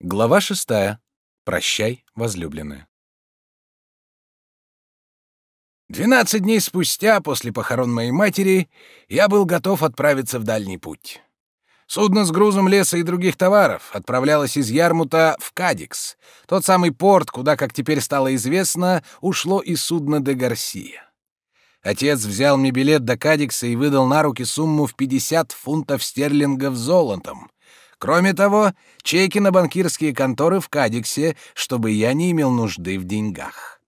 Глава шестая. Прощай, возлюбленная. Двенадцать дней спустя, после похорон моей матери, я был готов отправиться в дальний путь. Судно с грузом леса и других товаров отправлялось из Ярмута в Кадикс, тот самый порт, куда, как теперь стало известно, ушло и судно де Гарсия. Отец взял мне билет до Кадикса и выдал на руки сумму в 50 фунтов стерлингов золотом. Кроме того, чеки на банкирские конторы в Кадиксе, чтобы я не имел нужды в деньгах.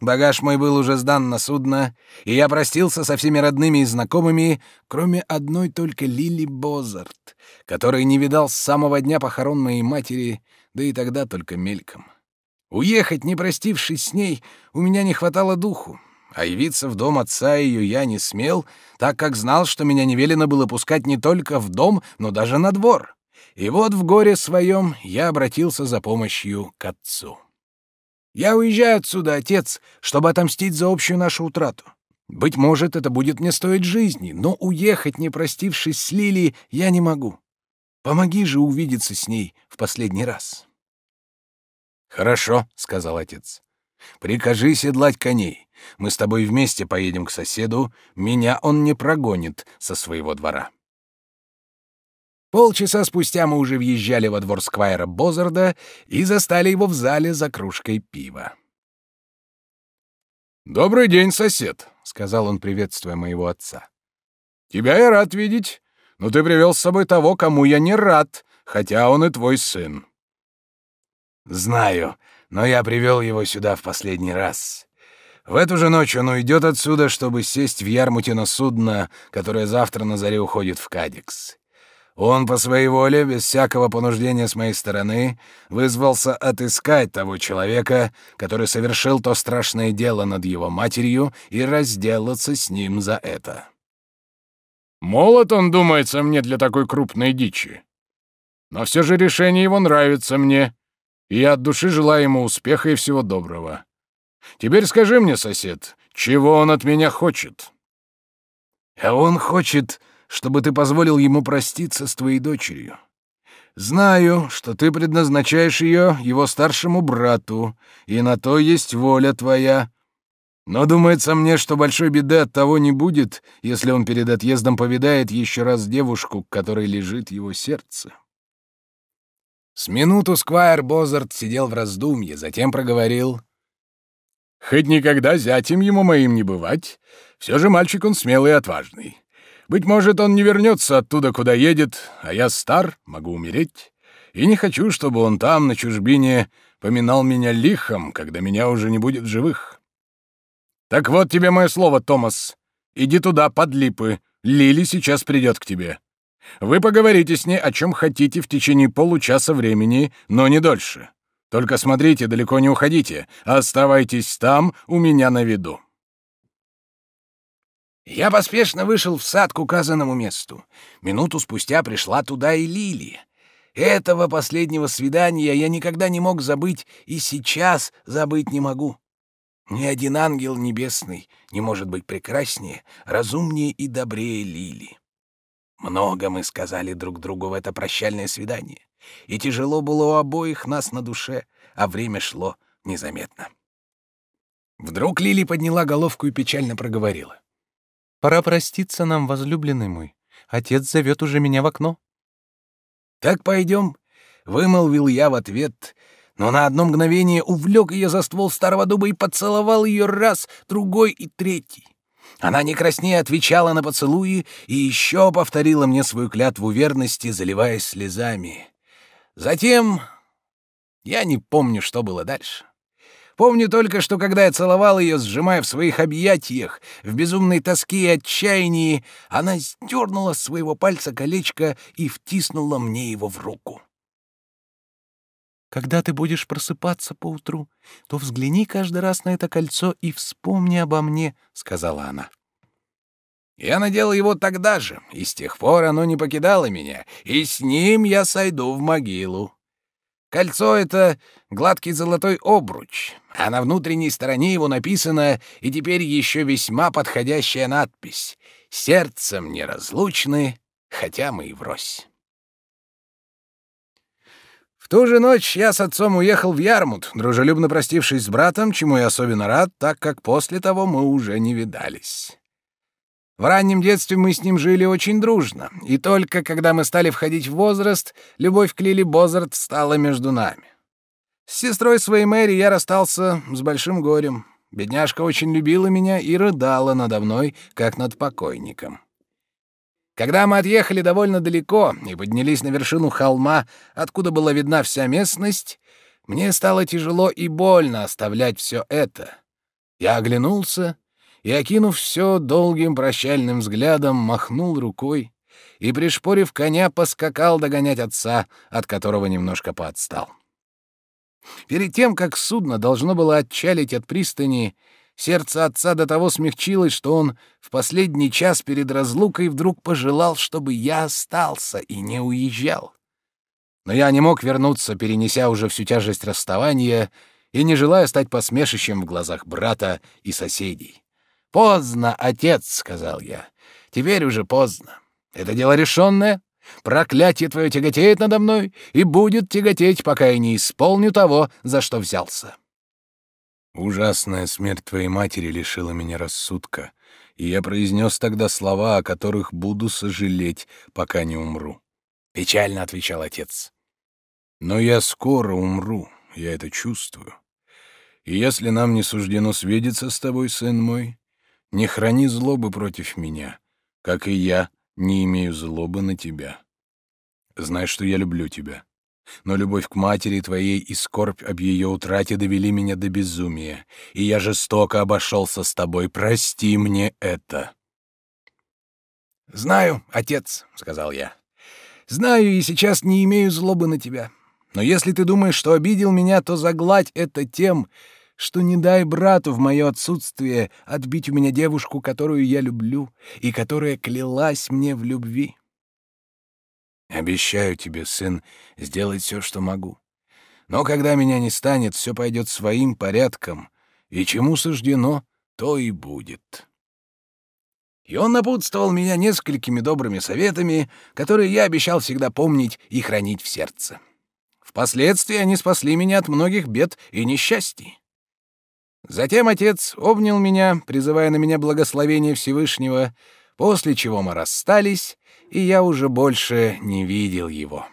Багаж мой был уже сдан на судно, и я простился со всеми родными и знакомыми, кроме одной только Лили Бозарт, которой не видал с самого дня похорон моей матери, да и тогда только мельком. Уехать, не простившись с ней, у меня не хватало духу, а явиться в дом отца ее я не смел, так как знал, что меня не велено было пускать не только в дом, но даже на двор. И вот в горе своем я обратился за помощью к отцу. Я уезжаю отсюда, отец, чтобы отомстить за общую нашу утрату. Быть может, это будет мне стоить жизни, но уехать, не простившись с Лили, я не могу. Помоги же увидеться с ней в последний раз. Хорошо, сказал отец. Прикажи седлать коней. Мы с тобой вместе поедем к соседу. Меня он не прогонит со своего двора. Полчаса спустя мы уже въезжали во двор Сквайра Бозарда и застали его в зале за кружкой пива. «Добрый день, сосед», — сказал он, приветствуя моего отца. «Тебя я рад видеть, но ты привел с собой того, кому я не рад, хотя он и твой сын». «Знаю, но я привел его сюда в последний раз. В эту же ночь он уйдет отсюда, чтобы сесть в Ярмуте на судно, которое завтра на заре уходит в Кадикс. Он по своей воле, без всякого понуждения с моей стороны, вызвался отыскать того человека, который совершил то страшное дело над его матерью, и разделаться с ним за это. Молод он, думается мне, для такой крупной дичи. Но все же решение его нравится мне, и я от души желаю ему успеха и всего доброго. Теперь скажи мне, сосед, чего он от меня хочет?» «А он хочет...» чтобы ты позволил ему проститься с твоей дочерью. Знаю, что ты предназначаешь ее его старшему брату, и на то есть воля твоя. Но думается мне, что большой беды от того не будет, если он перед отъездом повидает еще раз девушку, к которой лежит его сердце. С минуту Сквайр Бозарт сидел в раздумье, затем проговорил. «Хоть никогда зятем ему моим не бывать, все же мальчик он смелый и отважный. Быть может, он не вернется оттуда, куда едет, а я стар, могу умереть, и не хочу, чтобы он там, на чужбине, поминал меня лихом, когда меня уже не будет живых. Так вот тебе мое слово, Томас. Иди туда, под липы. Лили сейчас придет к тебе. Вы поговорите с ней о чем хотите в течение получаса времени, но не дольше. Только смотрите, далеко не уходите, оставайтесь там, у меня на виду. Я поспешно вышел в сад к указанному месту. Минуту спустя пришла туда и Лили. Этого последнего свидания я никогда не мог забыть и сейчас забыть не могу. Ни один ангел небесный не может быть прекраснее, разумнее и добрее Лили. Много мы сказали друг другу в это прощальное свидание, и тяжело было у обоих нас на душе, а время шло незаметно. Вдруг Лили подняла головку и печально проговорила. Пора проститься нам, возлюбленный мой. Отец зовет уже меня в окно. Так пойдем, вымолвил я в ответ, но на одно мгновение увлек ее за ствол старого дуба и поцеловал ее раз, другой и третий. Она не краснее отвечала на поцелуи и еще повторила мне свою клятву верности, заливаясь слезами. Затем я не помню, что было дальше. Помню только, что когда я целовал ее, сжимая в своих объятиях, в безумной тоске и отчаянии, она сдернула с своего пальца колечко и втиснула мне его в руку. «Когда ты будешь просыпаться поутру, то взгляни каждый раз на это кольцо и вспомни обо мне», — сказала она. Я надел его тогда же, и с тех пор оно не покидало меня, и с ним я сойду в могилу. Кольцо — это гладкий золотой обруч, а на внутренней стороне его написано и теперь еще весьма подходящая надпись «Сердцем неразлучны, хотя мы и врозь». В ту же ночь я с отцом уехал в Ярмут, дружелюбно простившись с братом, чему я особенно рад, так как после того мы уже не видались. В раннем детстве мы с ним жили очень дружно, и только когда мы стали входить в возраст, любовь к Лили Бозарт стала между нами. С сестрой своей Мэри я расстался с большим горем. Бедняжка очень любила меня и рыдала надо мной, как над покойником. Когда мы отъехали довольно далеко и поднялись на вершину холма, откуда была видна вся местность, мне стало тяжело и больно оставлять все это. Я оглянулся и, окинув все долгим прощальным взглядом, махнул рукой и, пришпорив коня, поскакал догонять отца, от которого немножко поотстал. Перед тем, как судно должно было отчалить от пристани, Сердце отца до того смягчилось, что он в последний час перед разлукой вдруг пожелал, чтобы я остался и не уезжал. Но я не мог вернуться, перенеся уже всю тяжесть расставания и не желая стать посмешищем в глазах брата и соседей. «Поздно, отец», — сказал я. «Теперь уже поздно. Это дело решенное. Проклятие твое тяготеет надо мной и будет тяготеть, пока я не исполню того, за что взялся». Ужасная смерть твоей матери лишила меня рассудка, и я произнес тогда слова, о которых буду сожалеть, пока не умру. Печально отвечал отец. Но я скоро умру, я это чувствую. И если нам не суждено свидеться с тобой, сын мой, не храни злобы против меня, как и я не имею злобы на тебя. Знай, что я люблю тебя. Но любовь к матери твоей и скорбь об ее утрате довели меня до безумия, и я жестоко обошелся с тобой. Прости мне это. «Знаю, отец», — сказал я. «Знаю и сейчас не имею злобы на тебя. Но если ты думаешь, что обидел меня, то загладь это тем, что не дай брату в мое отсутствие отбить у меня девушку, которую я люблю и которая клялась мне в любви». Обещаю тебе, сын, сделать все, что могу. Но когда меня не станет, все пойдет своим порядком, и чему суждено, то и будет. И он напутствовал меня несколькими добрыми советами, которые я обещал всегда помнить и хранить в сердце. Впоследствии они спасли меня от многих бед и несчастий. Затем отец обнял меня, призывая на меня благословение Всевышнего, после чего мы расстались, и я уже больше не видел его.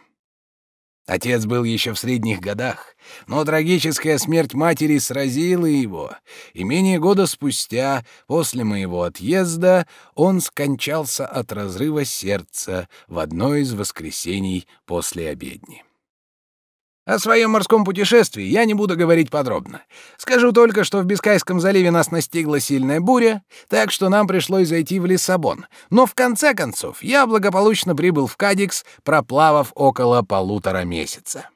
Отец был еще в средних годах, но трагическая смерть матери сразила его, и менее года спустя, после моего отъезда, он скончался от разрыва сердца в одно из воскресений после обедни. О своем морском путешествии я не буду говорить подробно. Скажу только, что в Бискайском заливе нас настигла сильная буря, так что нам пришлось зайти в Лиссабон. Но в конце концов я благополучно прибыл в Кадикс, проплавав около полутора месяца.